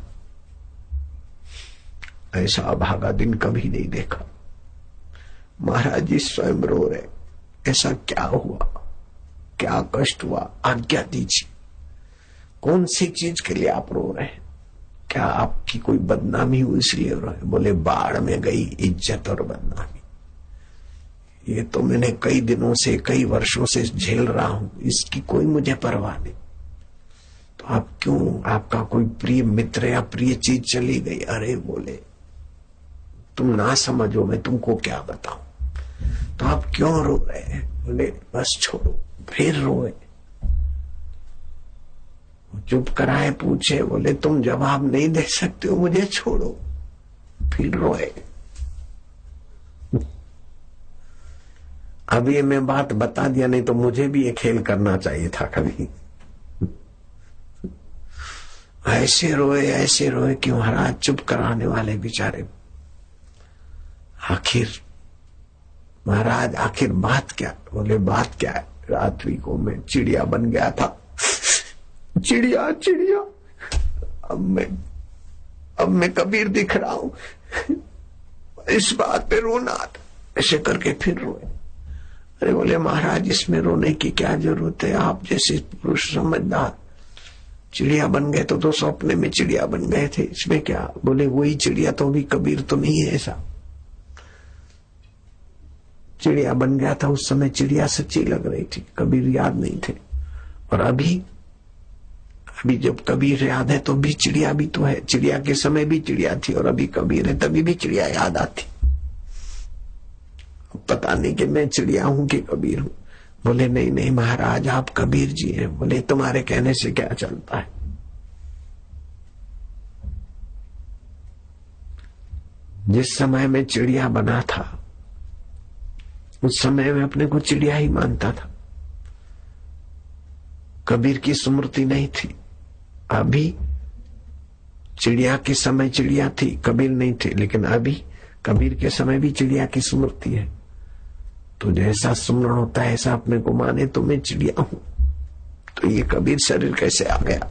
ऐसा अभागा दिन कभी नहीं देखा। महाराज जी स्वयं रो रहे। ऐसा क्या हुआ? क्या कष्ट हुआ? आज्ञा दीजिए। कौन सी चीज़ के लिए आप रो रहे हैं? क्या आपकी कोई बदनामी हुई इसलिए रो रहे बोले, बाढ़ में गई इज़्ज़त और बदनामी। ये तो मैंने कई दिनों से, कई वर्षों से झेल रहा हूँ। इसकी कोई मुझे परवाह नहीं। तो आप क्यों, आपका कोई प्रिय मित्र या प्रिय चीज़ चली गई? अरे बोले, तुम ना समझो मैं तुमको क्या बताऊँ। तो आप क्यों रो रहे हैं? बोले, बस छोड़ो, फिर रोए। चुप कराए पूछे, बोले, तुम जवाब नहीं दे सकते हो, मुझे छोड़ो, फिर रोए। अब ये मैं बात बता दिया, नहीं तो मुझे भी ये खेल करना चाहिए था कभी। ऐसे रोए ऐसे रोए कि महाराज, चुप कराने वाले बेचारे। आखिर, महाराज, आखिर बात क्या? बोले, बात क्या है? रात्रि को मैं चिड़िया बन गया था। चिड़िया चिड़िया। अब मैं अब मैं कबीर दिख रहा हूँ। इस बात पे रोना ऐसे करके फिर रोए। अरे बोले, महाराज, इसमें रोने की क्या ज़रूरत है? आप जैसे पुरुष समझदार। चिड़िया बन गए तो तो सपने में चिड़िया बन गए थे। इसमें क्या? बोले, वही चिड़िया तो भी कबीर तो नहीं है ऐसा। चिड़िया बन गया था, उस समय चिड़िया सच्ची लग रही थी। कबीर याद नहीं थे। और अभी अभी जब कबीर याद है तो भी चिड़िया भी तो है। चिड़िया के समय भी चिड़िया थी और अभी कबीर है, तभी भी चिड़िया याद आती। पता नहीं कि मैं चिड़िया हूँ कि कबीर हूँ। बोले, नहीं नहीं महाराज, आप कबीर जी हैं। बोले, तुम्हारे कहने से क्या चलता है? जिस समय में चिड़िया बना था, उस समय में अपने को चिड़िया ही मानता था। कबीर की स्मृति नहीं थी। अभी चिड़िया के समय चिड़िया थी, कबीर नहीं थे, लेकिन अभी कबीर के समय भी चिड़िया की स्मृति है। तो जैसा सुमरण होता है, ऐसा अपने को माने तो मैं चिड़िया हूँ। तो ये कबीर शरीर कैसे आ गया?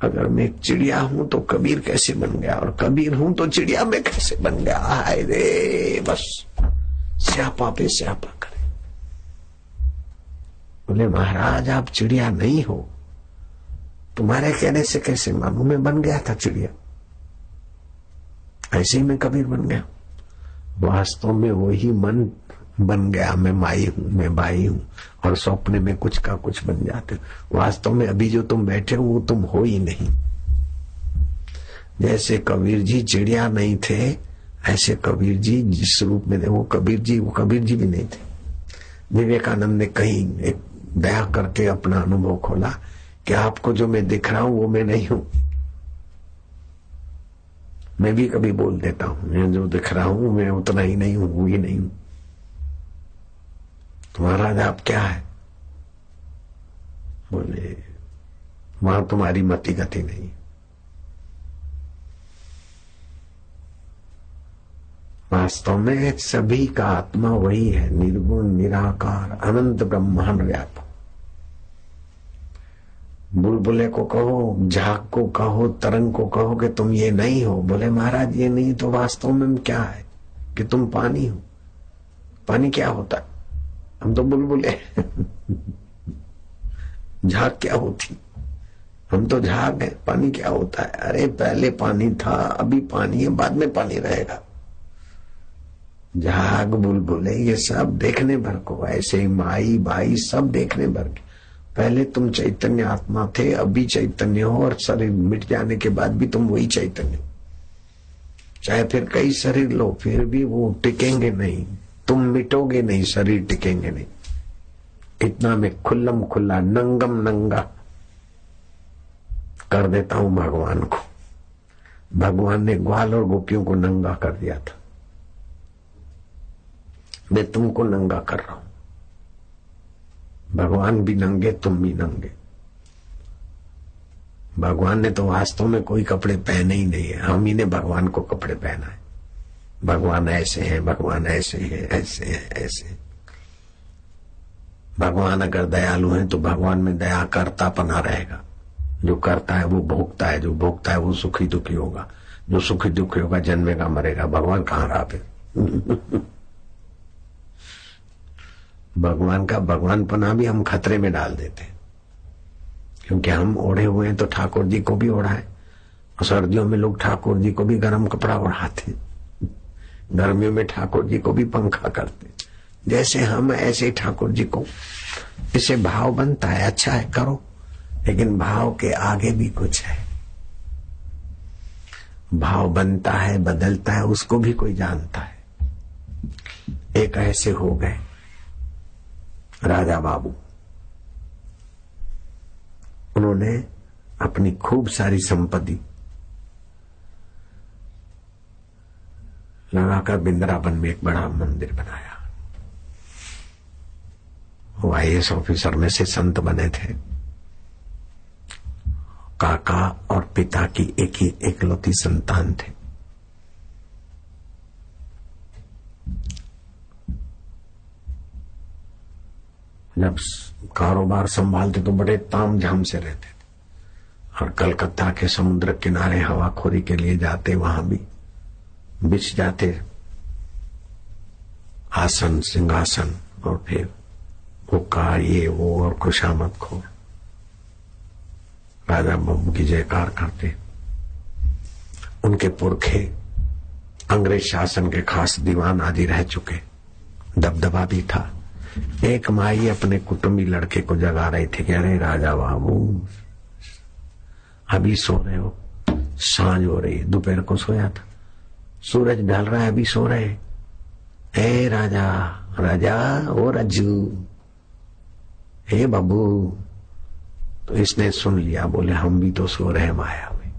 अगर मैं चिड़िया हूँ तो कबीर कैसे बन गया? और कबीर हूँ तो चिड़िया में कैसे बन गया? हाय रे, बस। स्यापा पे स्यापा करे। बोले, महाराज, आप चिड़िया नहीं हो। तुम्हारे कहने से कैसे मानू मैं बन गया था चिड़िया। ऐसे ही मैं कबीर बन गया वास्तव में वही मन बन गया। मैं माई हूँ, मैं भाई हूँ और सपने में कुछ का कुछ बन जाते वास्तव में अभी जो तुम बैठे हो, वो तुम हो ही नहीं। जैसे कबीर जी चिड़िया नहीं थे, ऐसे कबीर जी जिस रूप में थे, वो कबीर जी वो कबीर जी भी नहीं थे। विवेकानंद ने कहीं एक दया करके अपना अनुभव खोला कि आपको जो मैं दिख रहा हूँ, वो मैं नहीं हूँ। मैं भी कभी बोल देता हूँ। मैं जो दिख रहा हूँ, मैं उतना ही नहीं हूँ ही नहीं हूँ। तो आप क्या है? बोले, वहाँ तुम्हारी मति गति नहीं। वास्तव में सभी का आत्मा वही है, निर्गुण, निराकार, अनंत ब्रह्मांड व्यापक। बुलबुले को कहो झाक को कहो, तरंग को कहो कि तुम ये नहीं हो। बोले, महाराज, ये नहीं तो वास्तव में क्या है? कि तुम पानी हो। पानी क्या होता है? हम तो बुलबुले झाक क्या होती? हम तो झाग है। पानी क्या होता है? अरे, पहले पानी था, अभी पानी है, बाद में पानी रहेगा। झाग, बुलबुले, ये सब देखने भर को, ऐसे माई भाई सब देखने भर के। पहले तुम चैतन्य आत्मा थे, अभी चैतन्य हो और शरीर मिट जाने के बाद भी तुम वही चैतन्य हो। चाहे फिर कई शरीर लो, फिर भी वो टिकेंगे नहीं। तुम मिटोगे नहीं, शरीर टिकेंगे नहीं। इतना मैं खुल्लम खुल्ला, नंगम नंगा कर देता हूँ भगवान को। भगवान ने ग्वाल और गोपियों को नंगा कर दिया था। मैं तुमको नंगा कर रहा हूँ। भगवान भी नंगे तुम भी नंगे भगवान ने तो वास्तव में कोई कपड़े पहने ही नहीं है। हम ही ने भगवान को कपड़े पहना है भगवान ऐसे हैं, भगवान ऐसे हैं ऐसे हैं, ऐसे भगवान अगर दयालु हैं तो भगवान में दया करता पना रहेगा। जो करता है, वो भोगता है, जो भोगता है, वो सुखी दुखी होगा। जो सुखी दुखी होगा, जन्मेगा, मरेगा। भगवान कहाँ रहा फिर? भगवान का भगवान पना भी हम खतरे में डाल देते हैं। क्योंकि हम ओढ़े हुए हैं तो ठाकुर जी को भी ओढ़ाए, और सर्दियों में लोग ठाकुर जी को भी गर्म कपड़ा ओढ़ाते गर्मियों में ठाकुर जी को भी पंखा करते जैसे हम, ऐसे ठाकुर जी को। इसे भाव बनता है अच्छा है, करो। लेकिन भाव के आगे भी कुछ है। भाव बनता है, बदलता है, उसको भी कोई जानता है। एक ऐसे हो गए। राजा बाबू। उन्होंने अपनी खूब सारी संपत्ति लगाकर बिंद्रावन में एक बड़ा मंदिर बनाया। वो आई ऑफिसर में से संत बने थे। काका और पिता की एक ही एकलौती संतान थे। जब कारोबार संभालते तो बड़े ताम झाम से रहते थे। और कलकत्ता के समुद्र किनारे हवाखोरी के लिए जाते, वहाँ भी बिछ जाते। आसन, सिंहासन, और फिर हुक्का ये, वो, और खुशामद खो राजा बब्बू की जयकार करते। उनके पुरखे अंग्रेज़ शासन के खास दीवान आदि रह चुके। दबदबा भी था। एक माई अपने कुटुंबी लड़के को जगा रही थी कि अरे राजा बाबू, अभी सो रहे हो, साँझ हो रही दोपहर को सोया था, सूरज ढल रहा है, अभी सो रहे ए राजा राजा, ओ रज्जू हे बाबू तो इसने सुन लिया, बोले, हम भी तो सो रहे माया में।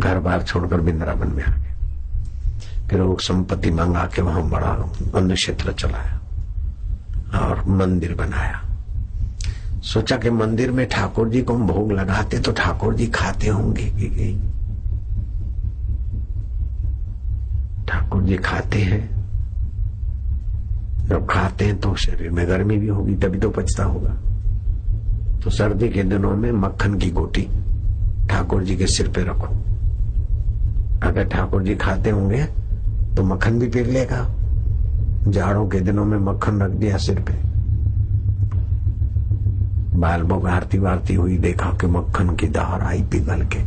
घर बार छोड़कर बिंद्रावन में आ गए फिर वो संपत्ति मंगा के वहाँ बड़ा अन्य क्षेत्र चलाया। और मंदिर बनाया। सोचा कि मंदिर में ठाकुर जी को हम भोग लगाते तो ठाकुर जी खाते होंगे कि ठाकुर जी खाते हैं। जब खाते हैं तो शरीर में गर्मी भी होगी, तभी तो पचता होगा। तो सर्दी के दिनों में मक्खन की गोटी ठाकुर जी के सिर पे रखो। अगर ठाकुर जी खाते होंगे तो मक्खन भी पी लेगा। जाड़ों के दिनों में मक्खन रख दिया सिर पे। बाल बोगारती वारती हुई, देखा कि मक्खन की धार आई पिघल के।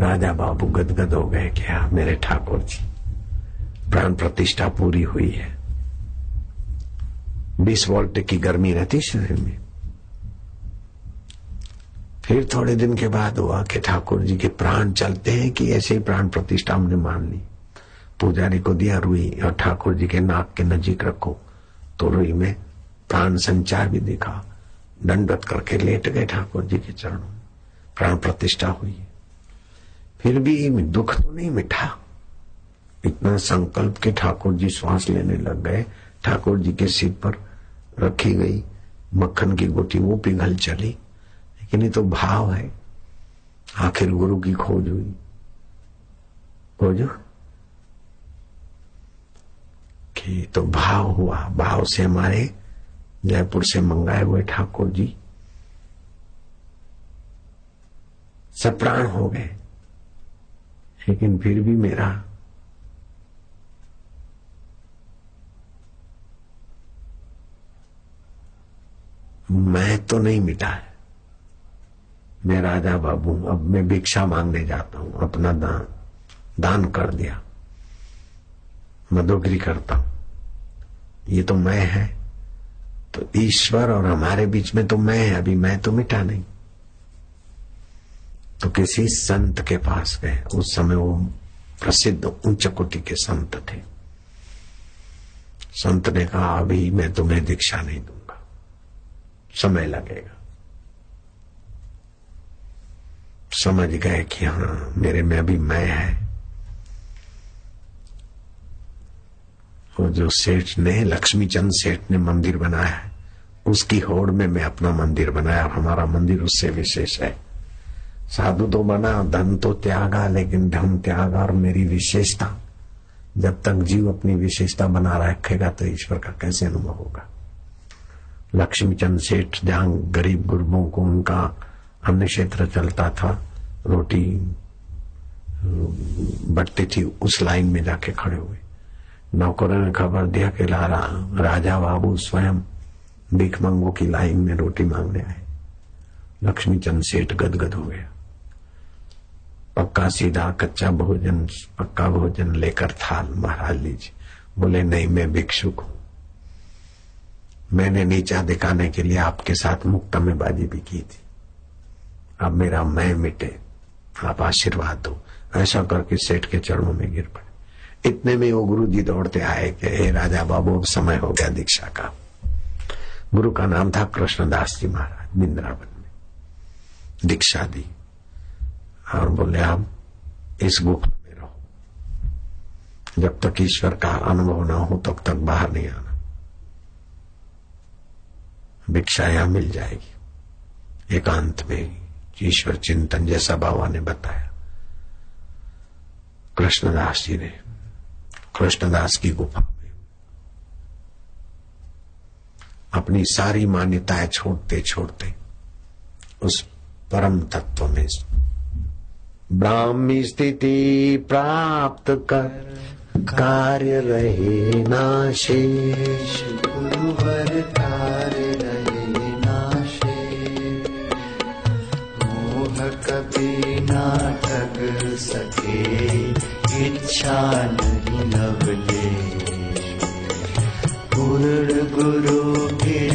राजा बाबू गदगद हो गए क्या मेरे ठाकुर जी, प्राण प्रतिष्ठा पूरी हुई है। बीस वोल्ट की गर्मी रहती शरीर में। फिर थोड़े दिन के बाद हुआ कि ठाकुर जी के प्राण चलते हैं कि ऐसे ही प्राण प्रतिष्ठा हमने मान ली। पुजारी को दिया रुई और ठाकुर जी के नाक के नजीक रखो। तो रुई में प्राण संचार भी देखा। दंडवत करके लेट गए ठाकुर जी के चरणों में। प्राण प्रतिष्ठा हुई। फिर भी दुख तो नहीं मिठा इतना संकल्प के ठाकुर जी श्वास लेने लग गए। ठाकुर जी के सिर पर रखी गई मक्खन की गोटी, वो पिघल चली। लेकिन ये तो भाव है। आखिर गुरु की खोज हुई। खोज। कि तो भाव हुआ। भाव से हमारे जयपुर से मंगाए हुए ठाकुर जी। सप्राण हो गए। लेकिन फिर भी मेरा मैं तो नहीं मिटा है। मैं राजा बाबू अब मैं भिक्षा मांगने जाता हूँ। अपना दान दान कर दिया। मधुगिरी करता हूँ। ये तो मैं है। तो ईश्वर और हमारे बीच में तो मैं है, अभी मैं तो मिटा नहीं। तो किसी संत के पास गए। उस समय वो प्रसिद्ध उच्च कोटि के संत थे। संत ने कहा, अभी मैं तुम्हें दीक्षा नहीं दूँगा। समय लगेगा। समझ गए कि हाँ मेरे में अभी मैं है। वो जो सेठ ने लक्ष्मी चंद सेठ ने मंदिर बनाया है, उसकी होड़ में मैं अपना मंदिर बनाया। हमारा मंदिर उससे विशेष है। साधु तो बना, धन तो त्यागा, लेकिन धन त्यागा और मेरी विशेषता, जब तक जीव अपनी विशेषता बना रखेगा तो ईश्वर का कैसे अनुभव होगा? लक्ष्मी चंद सेठ जहाँ गरीब गुरबों को उनका अन्य क्षेत्र चलता था, रोटी, बटती थी, उस लाइन में जाके खड़े हुए। नौकरों ने खबर दिया कि लारा, राजा बाबू स्वयं भीख मंगो की लाइन में रोटी मांगने आए। लक्ष्मी चंद सेठ गदगद हो गया। पक्का सीधा कच्चा भोजन, पक्का भोजन लेकर थाल, महाराज लीजिए। बोले, नहीं, मैं भिक्षुक हूँ। मैंने नीचा दिखाने के लिए आपके साथ मुक्त में बाजी भी की थी। अब मेरा मैं मिटे, आप आशीर्वाद दो। ऐसा करके सेठ के चरणों में गिर पड़े। इतने में वो गुरु जी दौड़ते आए कि, हे राजा बाबू, अब समय हो गया दीक्षा का। गुरु का नाम था कृष्णदास जी महाराज बिंद्रावन में। दीक्षा दी। और बोले आप इस गुफा में रहो। जब तक ईश्वर का अनुभव ना हो, तब तक बाहर नहीं आना। भिक्षा यहाँ मिल जाएगी। एकांत में ईश्वर चिंतन जैसा बाबा ने बताया। कृष्णदास जी ने कृष्णदास की गुफा में। अपनी सारी मान्यताएँ छोड़ते छोड़ते उस परम तत्व में ब्राह्मी स्थिति प्राप्त कर कार्य रहे नाशेष गुरुवर कार्य रहे नाशे मोह कभी ना सके। इच्छा नहीं लवले पूर्ण गुरु कृपा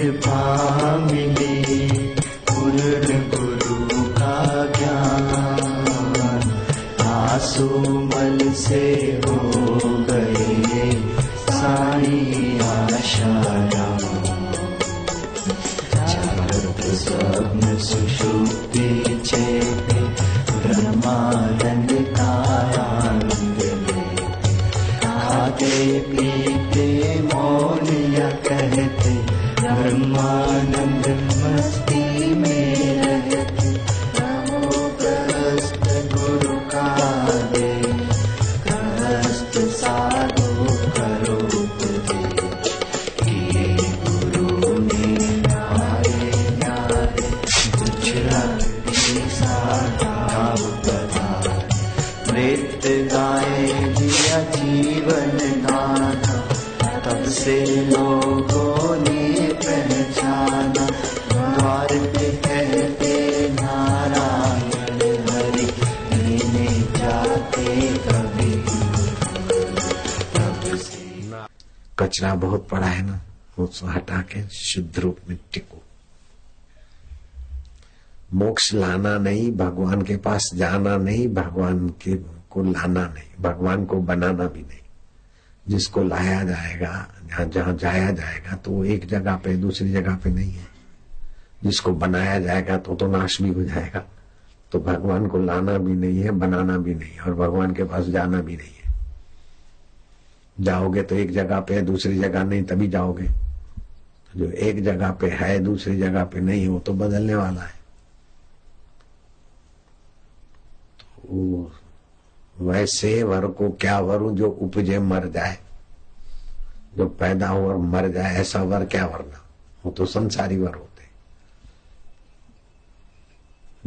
उसको हटा के शुद्ध रूप में टिको। मोक्ष लाना नहीं, भगवान के पास जाना नहीं, भगवान के को लाना नहीं, भगवान को बनाना भी नहीं। जिसको लाया जाएगा, जहाँ जहाँ जाया जाएगा तो वो एक जगह पे, दूसरी जगह पे नहीं है। जिसको बनाया जाएगा तो तो नाश भी हो जाएगा। तो भगवान को लाना भी नहीं है, बनाना भी नहीं और भगवान के पास जाना भी नहीं है। जाओगे तो एक जगह पे, दूसरी जगह नहीं, तभी जाओगे। जो एक जगह पे है, दूसरी जगह पे नहीं हो तो बदलने वाला है। तो वैसे वर को क्या वरु जो उपजे मर जाए? जो पैदा हो और मर जाए, ऐसा वर क्या वरना वो तो संसारी वर होते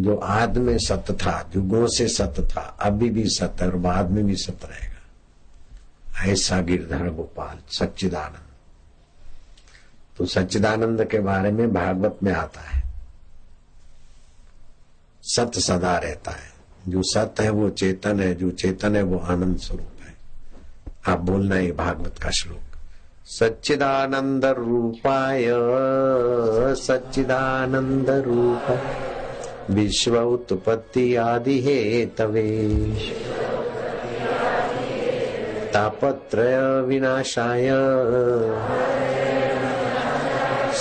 जो आद में सत था युगों से सत था, अभी भी सत और बाद में भी सत रहेगा। ऐसा गिरधर गोपाल, सच्चिदानंद। तो सच्चिदानंद के बारे में भागवत में आता है। सत सदा रहता है। जो सत है, वो चेतन है, जो चेतन है, वो आनंद स्वरूप है। आप बोलना ये भागवत का श्लोक। सच्चिदानंद रूपाय, सच्चिदानंद रूप, विश्व उत्पत्ति आदि हे तवेश तापत्रय विनाशाय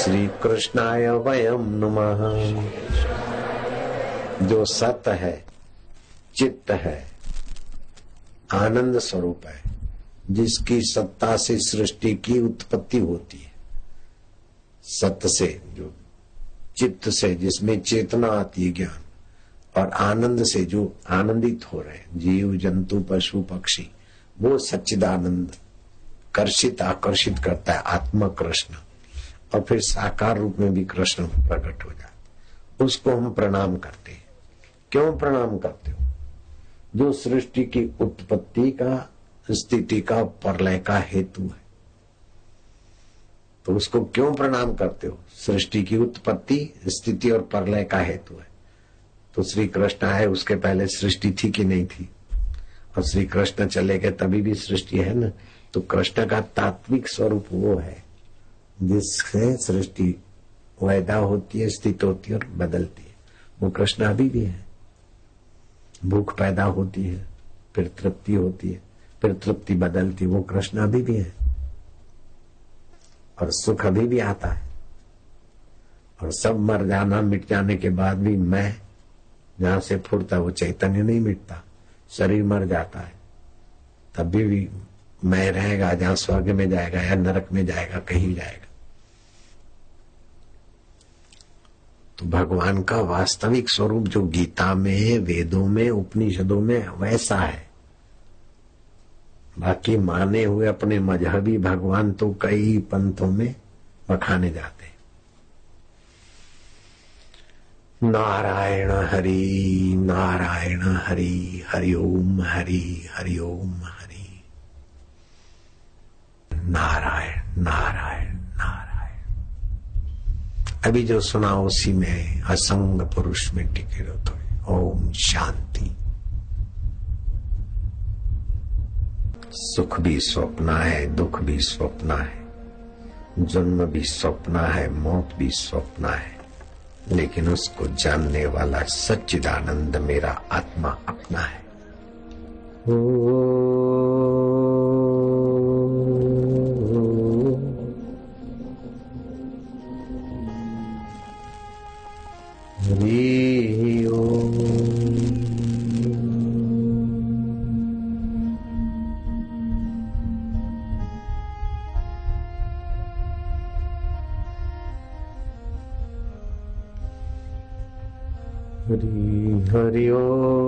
श्री कृष्णाय वयम नमः। जो सत है, चित्त है, आनंद स्वरूप है, जिसकी सत्ता से सृष्टि की उत्पत्ति होती है। सत्य से जो चित्त से, जिसमें चेतना आती है ज्ञान, और आनंद से जो आनंदित हो रहे जीव, जंतु, पशु, पक्षी, वो सच्चिदानंद कर्षित, आकर्षित करता है आत्मा कृष्ण और फिर साकार रूप में भी कृष्ण प्रकट हो जाता उसको हम प्रणाम करते हैं। क्यों प्रणाम करते हो? जो सृष्टि की उत्पत्ति का, स्थिति का प्रलय का हेतु है। तो उसको क्यों प्रणाम करते हो? सृष्टि की उत्पत्ति, स्थिति और प्रलय का हेतु है। तो श्री कृष्ण आए, उसके पहले सृष्टि थी कि नहीं थी? और श्री कृष्ण चले गए, तभी भी सृष्टि है ना? तो कृष्ण का तात्विक स्वरूप वो है। जिससे सृष्टि वैदा होती है स्थित होती है और बदलती है। वो कृष्ण अभी भी है। भूख पैदा होती है फिर तृप्ति होती है फिर तृप्ति बदलती वो कृष्ण अभी भी है। और सुख अभी भी आता है। और सब मर जाना मिट जाने के बाद भी मैं जहाँ से फुरता वो चैतन्य नहीं मिटता। शरीर मर जाता है। तब भी, भी मैं रहेगा जहाँ स्वर्ग में जाएगा या नरक में जाएगा कहीं जाएगा। तो भगवान का वास्तविक स्वरूप जो गीता में है, वेदों में, उपनिषदों में, वैसा है। बाकी माने हुए अपने मजहबी भगवान तो कई पंथों में बखाने जाते। नारायण हरि नारायण हरि हरिओम हरि हरिओम हरि। नारायण नारायण नारायण। अभी जो सुना उसी में असंग पुरुष में टिके रहो थोड़े ओम शांति। सुख भी स्वप्न है, दुख भी स्वप्न है जन्म भी स्वप्न है, मौत भी स्वप्न है। लेकिन उसको जानने वाला सच्चिदानंद मेरा आत्मा अपना है। हरि हरि हरि ओ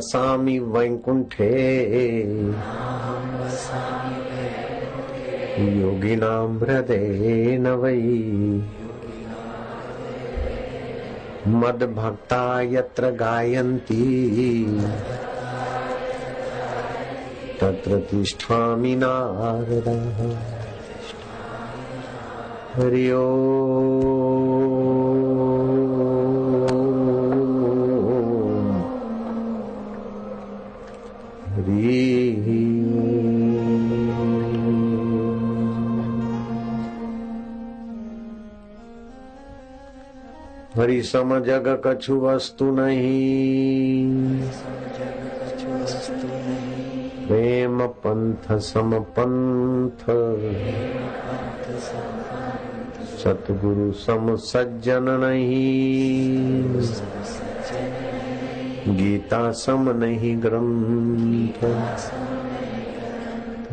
वसामि वैकुण्ठे योगिनां हृदयेन वै मद्भक्ता यत्र गायन्ति। तत्र तिष्ठामि नारदः। हरि ओम्। हरि सम जग कछु वस्तु नहीं। प्रेम पंथ सम पंथ सतगुरु सम सज्जन नहीं। गीता सम नहीं ग्रंथ।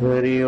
हरि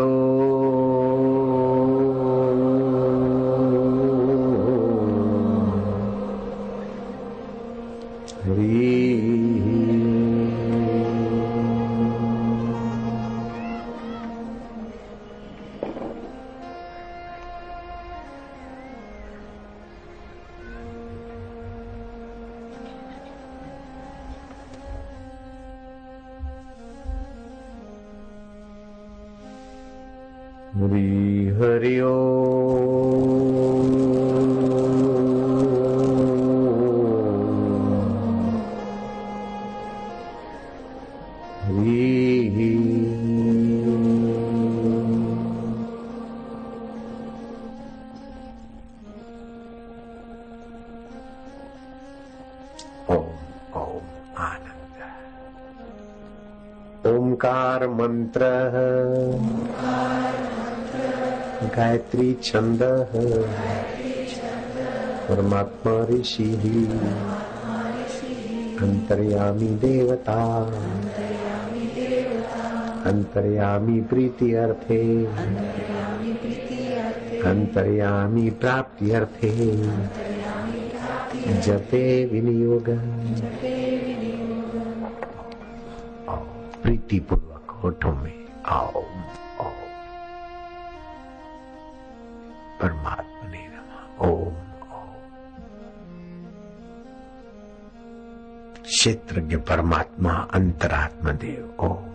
छंद परमात्मा ऋषि अंतर्यामी देवता। अंतर्यामी प्रीति अर्थे। अंतर्यामी प्राप्ति अर्थे। जपे विनियोग। प्रीति पूर्वक होठों में आओ। परमात्मने नमः। ओम क्षेत्रज्ञ परमात्मा अंतरात्मा देव ओम।